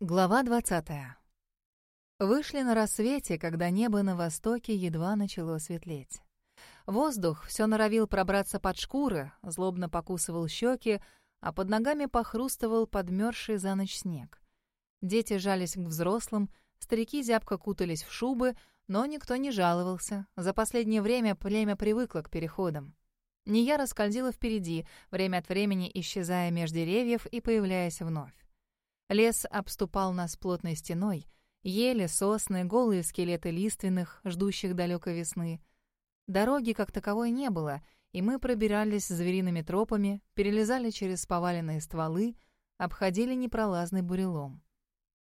Глава 20. Вышли на рассвете, когда небо на востоке едва начало светлеть. Воздух все норовил пробраться под шкуры, злобно покусывал щеки, а под ногами похрустывал подмерзший за ночь снег. Дети жались к взрослым, старики зябко кутались в шубы, но никто не жаловался. За последнее время племя привыкло к переходам. Ния раскользила впереди, время от времени исчезая меж деревьев и появляясь вновь. Лес обступал нас плотной стеной, ели, сосны, голые скелеты лиственных, ждущих далекой весны. Дороги как таковой не было, и мы пробирались звериными тропами, перелезали через поваленные стволы, обходили непролазный бурелом.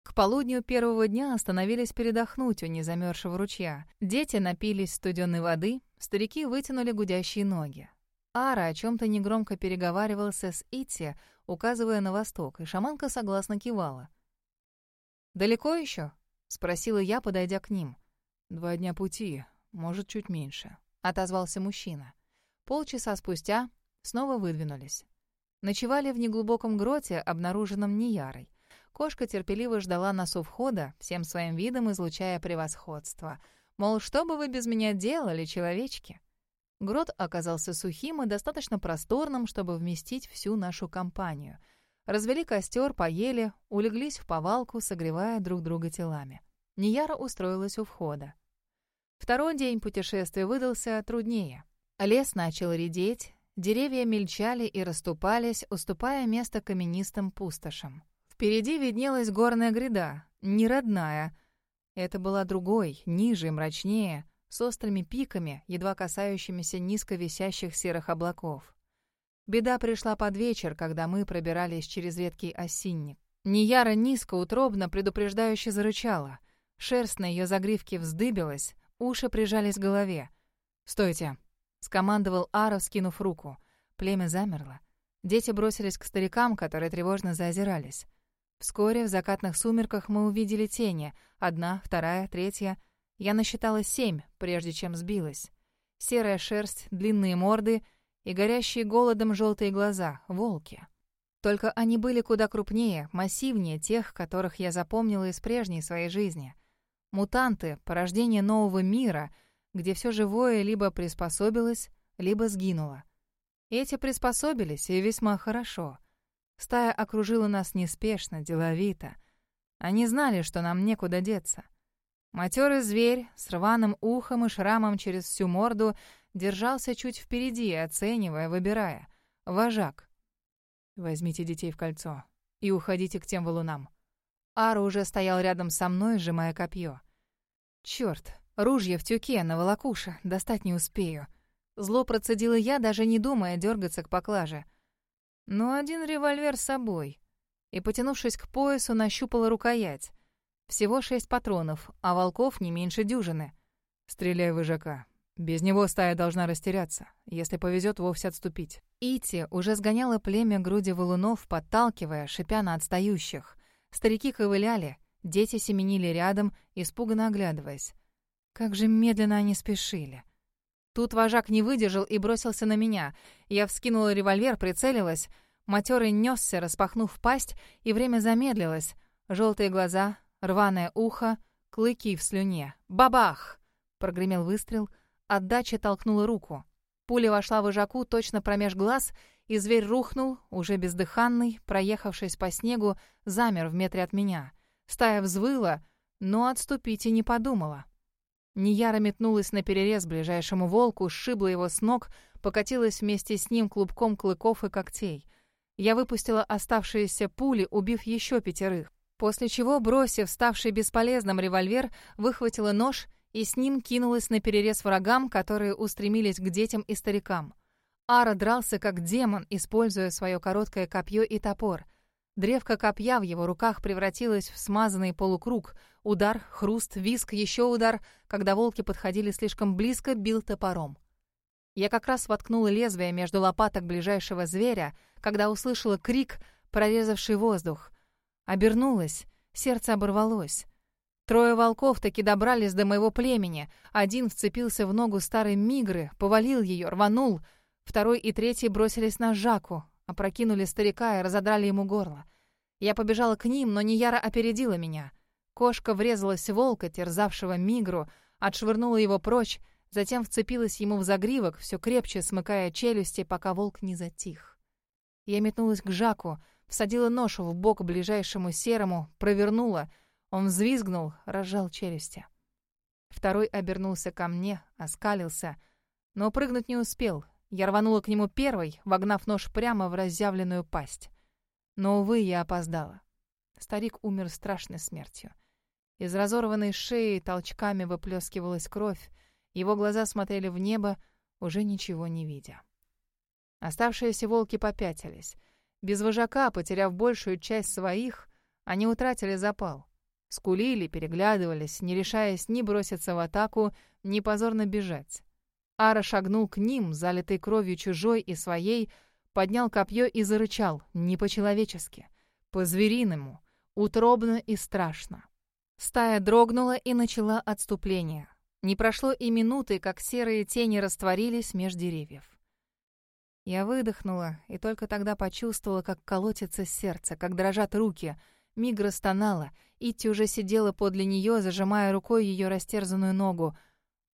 К полудню первого дня остановились передохнуть у незамерзшего ручья. Дети напились студенной воды, старики вытянули гудящие ноги. Ара о чем-то негромко переговаривался с Ити, указывая на восток, и шаманка согласно кивала. «Далеко еще?» — спросила я, подойдя к ним. «Два дня пути, может, чуть меньше», — отозвался мужчина. Полчаса спустя снова выдвинулись. Ночевали в неглубоком гроте, обнаруженном Ниярой. Кошка терпеливо ждала нас у входа, всем своим видом излучая превосходство. Мол, что бы вы без меня делали, человечки? Грот оказался сухим и достаточно просторным, чтобы вместить всю нашу компанию. Развели костер, поели, улеглись в повалку, согревая друг друга телами. Нияра устроилась у входа. Второй день путешествия выдался труднее. Лес начал редеть, деревья мельчали и расступались, уступая место каменистым пустошам. Впереди виднелась горная гряда, не родная. Это была другой, ниже и мрачнее, с острыми пиками, едва касающимися низко висящих серых облаков. Беда пришла под вечер, когда мы пробирались через редкий осинник. Нияра низко, утробно, предупреждающе зарычала. Шерсть на ее загривке вздыбилась, уши прижались к голове. «Стойте!» — скомандовал Ара, скинув руку. Племя замерло. Дети бросились к старикам, которые тревожно заозирались. Вскоре в закатных сумерках мы увидели тени. Одна, вторая, третья — я насчитала семь, прежде чем сбилась. Серая шерсть, длинные морды и горящие голодом желтые глаза — волки. Только они были куда крупнее, массивнее тех, которых я запомнила из прежней своей жизни. Мутанты — порождение нового мира, где все живое либо приспособилось, либо сгинуло. Эти приспособились, и весьма хорошо. Стая окружила нас неспешно, деловито. Они знали, что нам некуда деться — Матерый зверь с рваным ухом и шрамом через всю морду держался чуть впереди, оценивая, выбирая. Вожак. «Возьмите детей в кольцо и уходите к тем валунам». Ара уже стоял рядом со мной, сжимая копье. «Чёрт, ружье в тюке на волокуша, достать не успею». Зло процедила я, даже не думая дергаться к поклаже. Но один револьвер с собой. И, потянувшись к поясу, нащупала рукоять. Всего шесть патронов, а волков не меньше дюжины. Стреляй выжака. Без него стая должна растеряться. Если повезет, вовсе отступить. Ити уже сгоняла племя груди валунов, подталкивая, шипя на отстающих. Старики ковыляли, дети семенили рядом, испуганно оглядываясь. Как же медленно они спешили. Тут вожак не выдержал и бросился на меня. Я вскинула револьвер, прицелилась. Матерый несся, распахнув пасть, и время замедлилось. Желтые глаза, Рваное ухо, клыки в слюне. «Бабах!» — прогремел выстрел. Отдача толкнула руку. Пуля вошла в ижаку точно промеж глаз, и зверь рухнул, уже бездыханный, проехавшись по снегу, замер в метре от меня. Стая взвыла, но отступить и не подумала. Нияра метнулась на перерез ближайшему волку, сшибла его с ног, покатилась вместе с ним клубком клыков и когтей. Я выпустила оставшиеся пули, убив еще пятерых. После чего, бросив ставший бесполезным револьвер, выхватила нож и с ним кинулась на перерез врагам, которые устремились к детям и старикам. Ара дрался как демон, используя свое короткое копье и топор. Древко копья в его руках превратилось в смазанный полукруг. Удар, хруст, виск, еще удар. Когда волки подходили слишком близко, бил топором. Я как раз воткнула лезвие между лопаток ближайшего зверя, когда услышала крик, прорезавший воздух — Обернулась, сердце оборвалось. Трое волков таки добрались до моего племени. Один вцепился в ногу старой мигры, повалил ее, рванул. Второй и третий бросились на Жаку, опрокинули старика и разодрали ему горло. Я побежала к ним, но Нияра опередила меня. Кошка врезалась в волка, терзавшего Мигру, отшвырнула его прочь, затем вцепилась ему в загривок, все крепче смыкая челюсти, пока волк не затих. Я метнулась к Жаку, всадила нож в бок ближайшему серому, провернула. Он взвизгнул, разжал челюсти. Второй обернулся ко мне, оскалился, но прыгнуть не успел. Я рванула к нему первой, вогнав нож прямо в разъявленную пасть. Но, увы, я опоздала. Старик умер страшной смертью. Из разорванной шеи толчками выплескивалась кровь, его глаза смотрели в небо, уже ничего не видя. Оставшиеся волки попятились. Без вожака, потеряв большую часть своих, они утратили запал. Скулили, переглядывались, не решаясь ни броситься в атаку, ни позорно бежать. Ара шагнул к ним, залитый кровью чужой и своей, поднял копье и зарычал, не по-человечески, по-звериному, утробно и страшно. Стая дрогнула и начала отступление. Не прошло и минуты, как серые тени растворились меж деревьев. Я выдохнула и только тогда почувствовала, как колотится сердце, как дрожат руки. Мигра стонала, Итти уже сидела подле нее, зажимая рукой ее растерзанную ногу.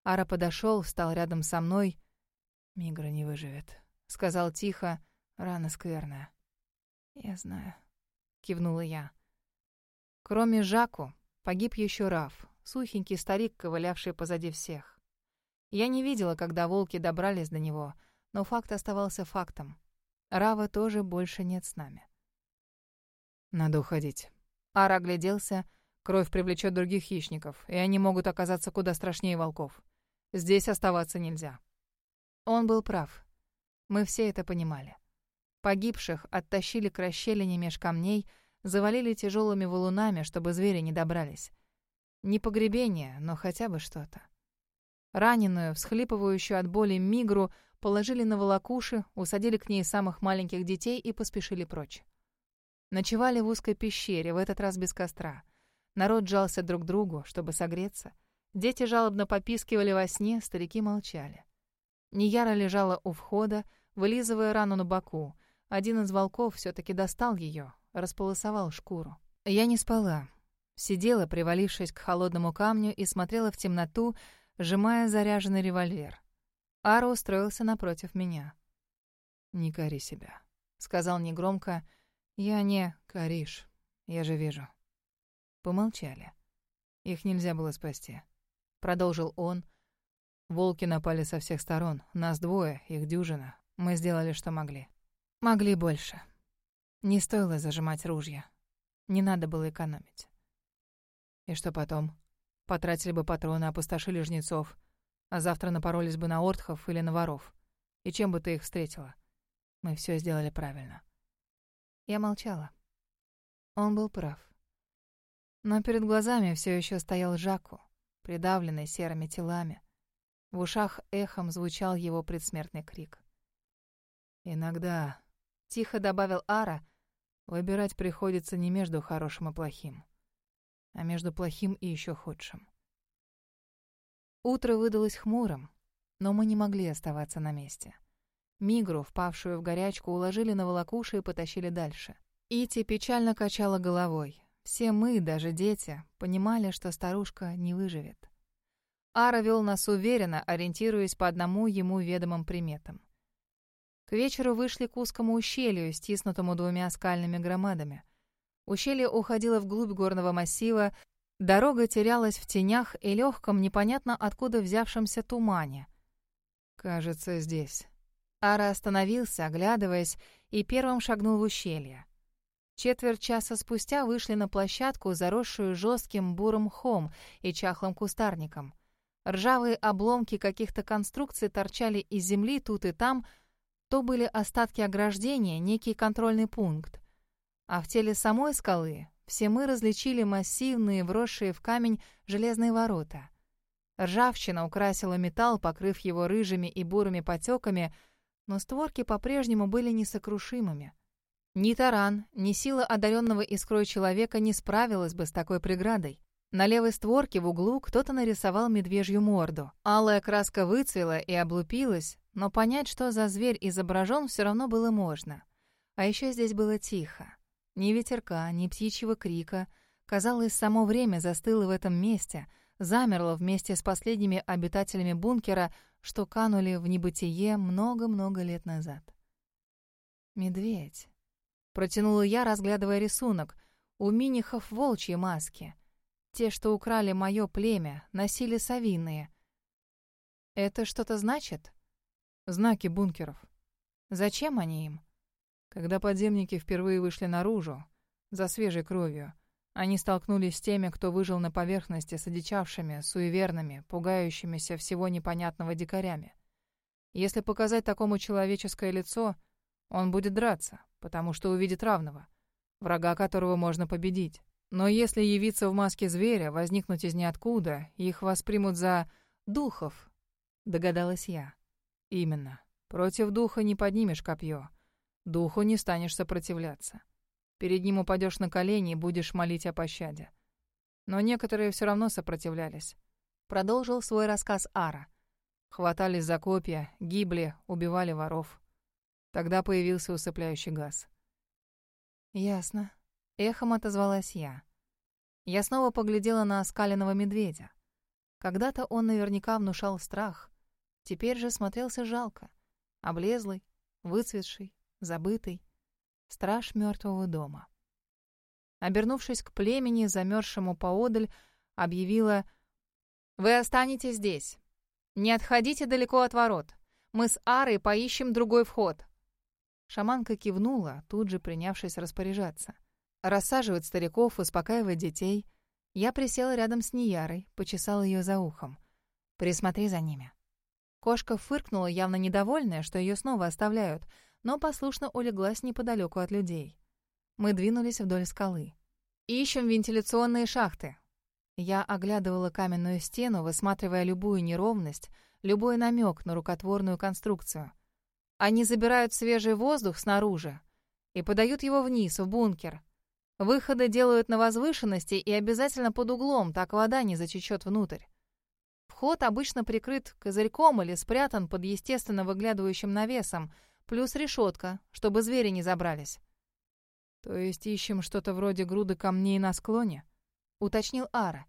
Ара подошел, встал рядом со мной. «Мигра не выживет», — сказал тихо, рана скверная. «Я знаю», — кивнула я. Кроме Жаку, погиб еще Раф, сухенький старик, ковылявший позади всех. Я не видела, когда волки добрались до него, но факт оставался фактом. Рава тоже больше нет с нами. «Надо уходить». Ара огляделся. Кровь привлечет других хищников, и они могут оказаться куда страшнее волков. Здесь оставаться нельзя. Он был прав. Мы все это понимали. Погибших оттащили к расщелине меж камней, завалили тяжелыми валунами, чтобы звери не добрались. Не погребение, но хотя бы что-то. Раненую, всхлипывающую от боли мигру, положили на волокуши, усадили к ней самых маленьких детей и поспешили прочь. Ночевали в узкой пещере, в этот раз без костра. Народ жался друг к другу, чтобы согреться. Дети жалобно попискивали во сне, старики молчали. Нияра лежала у входа, вылизывая рану на боку. Один из волков все таки достал ее, располосовал шкуру. Я не спала, Сидела, привалившись к холодному камню, и смотрела в темноту, сжимая заряженный револьвер. Ара устроился напротив меня. «Не кори себя», — сказал негромко. «Я не коришь, я же вижу». Помолчали. «Их нельзя было спасти», — продолжил он. «Волки напали со всех сторон. Нас двое, их дюжина. Мы сделали, что могли». «Могли больше. Не стоило зажимать ружья. Не надо было экономить». И что потом? Потратили бы патроны, опустошили жнецов, а завтра напоролись бы на ортхов или на воров. И чем бы ты их встретила? Мы все сделали правильно. Я молчала. Он был прав. Но перед глазами все еще стоял Жаку, придавленный серыми телами. В ушах эхом звучал его предсмертный крик. «Иногда», — тихо добавил Ара, — «выбирать приходится не между хорошим и плохим, а между плохим и еще худшим. Утро выдалось хмурым, но мы не могли оставаться на месте. Мигру, впавшую в горячку, уложили на волокуши и потащили дальше. Ити печально качала головой. Все мы, даже дети, понимали, что старушка не выживет. Ара вел нас уверенно, ориентируясь по одному ему ведомым приметам. К вечеру вышли к узкому ущелью, стиснутому двумя скальными громадами — Ущелье уходило вглубь горного массива, дорога терялась в тенях и легком, непонятно откуда взявшемся тумане. «Кажется, здесь». Ара остановился, оглядываясь, и первым шагнул в ущелье. Четверть часа спустя вышли на площадку, заросшую жестким бурым мхом и чахлым кустарником. Ржавые обломки каких-то конструкций торчали из земли тут и там, то были остатки ограждения, некий контрольный пункт. А в теле самой скалы все мы различили массивные, вросшие в камень железные ворота. Ржавчина украсила металл, покрыв его рыжими и бурыми потеками, но створки по-прежнему были несокрушимыми. Ни таран, ни сила одаренного искрой человека не справилась бы с такой преградой. На левой створке в углу кто-то нарисовал медвежью морду. Алая краска выцвела и облупилась, но понять, что за зверь изображен, все равно было можно. А еще здесь было тихо. Ни ветерка, ни птичьего крика. Казалось, само время застыло в этом месте, замерло вместе с последними обитателями бункера, что канули в небытие много-много лет назад. «Медведь», — протянула я, разглядывая рисунок. «У минихов волчьи маски. Те, что украли мое племя, носили совиные. Это что-то значит?» «Знаки бункеров». «Зачем они им?» Когда подземники впервые вышли наружу, за свежей кровью, они столкнулись с теми, кто выжил на поверхности с одичавшими, суеверными, пугающимися всего непонятного дикарями. Если показать такому человеческое лицо, он будет драться, потому что увидит равного, врага которого можно победить. Но если явиться в маске зверя, возникнуть из ниоткуда, их воспримут за духов, догадалась я. Именно. Против духа не поднимешь копье. Духу не станешь сопротивляться. Перед ним упадешь на колени и будешь молить о пощаде. Но некоторые все равно сопротивлялись. Продолжил свой рассказ Ара. Хватались за копья, гибли, убивали воров. Тогда появился усыпляющий газ. «Ясно», — эхом отозвалась я. Я снова поглядела на оскаленного медведя. Когда-то он наверняка внушал страх. Теперь же смотрелся жалко. Облезлый, выцветший, забытый, страж мертвого дома. Обернувшись к племени, замерзшему поодаль, объявила «Вы останетесь здесь. Не отходите далеко от ворот. Мы с Арой поищем другой вход». Шаманка кивнула, тут же принявшись распоряжаться. Рассаживать стариков, успокаивать детей. Я присела рядом с Ниярой, почесала ее за ухом. «Присмотри за ними». Кошка фыркнула, явно недовольная, что ее снова оставляют, но послушно улеглась неподалеку от людей. Мы двинулись вдоль скалы. «Ищем вентиляционные шахты». Я оглядывала каменную стену, высматривая любую неровность, любой намек на рукотворную конструкцию. Они забирают свежий воздух снаружи и подают его вниз, в бункер. Выходы делают на возвышенности и обязательно под углом, так вода не зачечет внутрь. Вход обычно прикрыт козырьком или спрятан под естественно выглядывающим навесом — Плюс решетка, чтобы звери не забрались. То есть ищем что-то вроде груды камней на склоне? Уточнил Ара.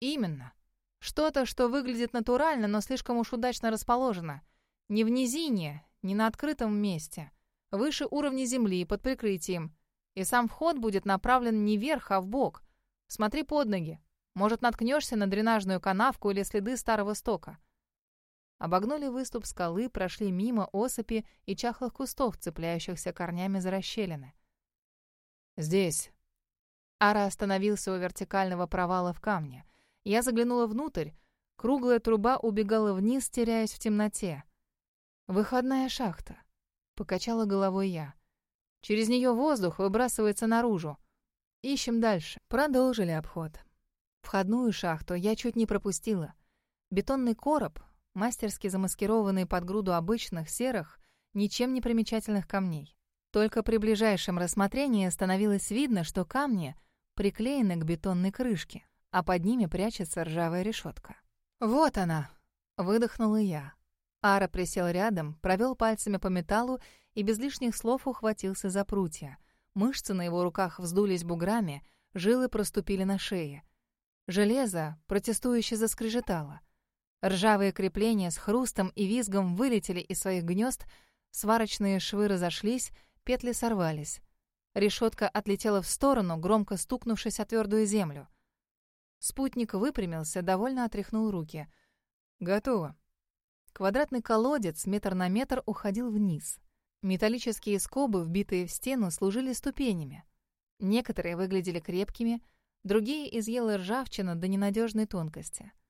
Именно. Что-то, что выглядит натурально, но слишком уж удачно расположено. Не в низине, не на открытом месте. Выше уровня земли, под прикрытием. И сам вход будет направлен не вверх, а в бок. Смотри под ноги. Может, наткнешься на дренажную канавку или следы старого стока. Обогнули выступ скалы, прошли мимо осыпи и чахлых кустов, цепляющихся корнями за расщелины. «Здесь». Ара остановился у вертикального провала в камне. Я заглянула внутрь. Круглая труба убегала вниз, теряясь в темноте. «Выходная шахта», — покачала головой я. «Через нее воздух выбрасывается наружу. Ищем дальше». Продолжили обход. Входную шахту я чуть не пропустила. Бетонный короб, мастерски замаскированный под груду обычных серых, ничем не примечательных камней. Только при ближайшем рассмотрении становилось видно, что камни приклеены к бетонной крышке, а под ними прячется ржавая решетка. «Вот она!» — выдохнула я. Ара присел рядом, провел пальцами по металлу и без лишних слов ухватился за прутья. Мышцы на его руках вздулись буграми, жилы проступили на шее. Железо протестующе заскрежетало — Ржавые крепления с хрустом и визгом вылетели из своих гнезд, сварочные швы разошлись, петли сорвались. Решетка отлетела в сторону, громко стукнувшись о твердую землю. Спутник выпрямился, довольно отряхнул руки. «Готово». Квадратный колодец метр на метр уходил вниз. Металлические скобы, вбитые в стену, служили ступенями. Некоторые выглядели крепкими, другие изъела ржавчина до ненадежной тонкости —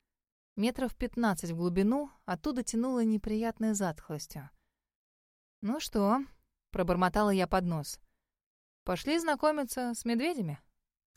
Метров пятнадцать в глубину, оттуда тянуло неприятной затхлостью. «Ну что?» — пробормотала я под нос. «Пошли знакомиться с медведями?»